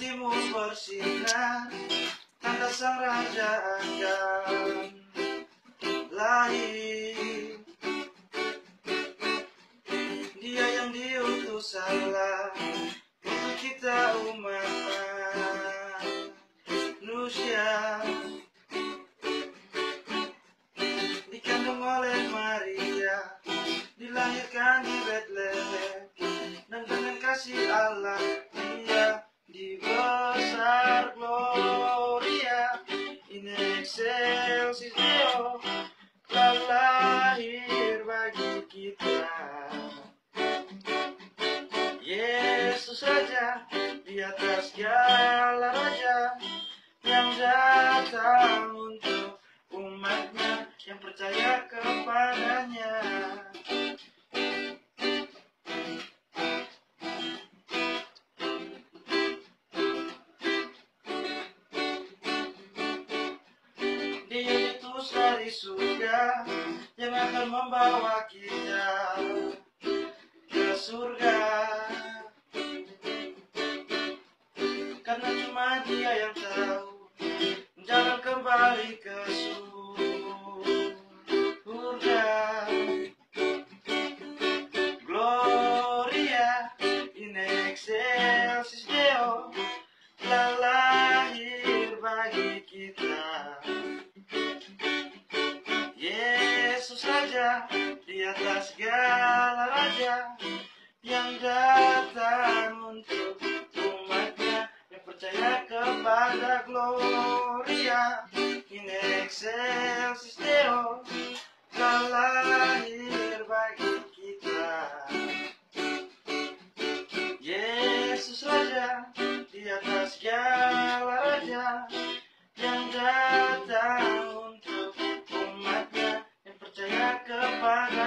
Timur bersinar, tanda sang raja akan lahir. Dia yang diutus Allah untuk kita umat manusia. Dikandung oleh Maria, dilahirkan di Bethlehem, excelsis Deo telah lahir bagi kita. Yesus saja di atas segala raja yang datang untuk umatnya yang percaya kepadanya. Surga yang akan membawa kita ke surga. Karena cuma dia yang tahu jalan kembali ke surga. Gloria in excelsis Deo telah lahir bagi kita. Saja di atas segala raja yang datang untuk umatnya yang percaya kepada Gloria in excelsis Deo telah lahir bagi kita. Yesus Raja di atas segala raja datang untuk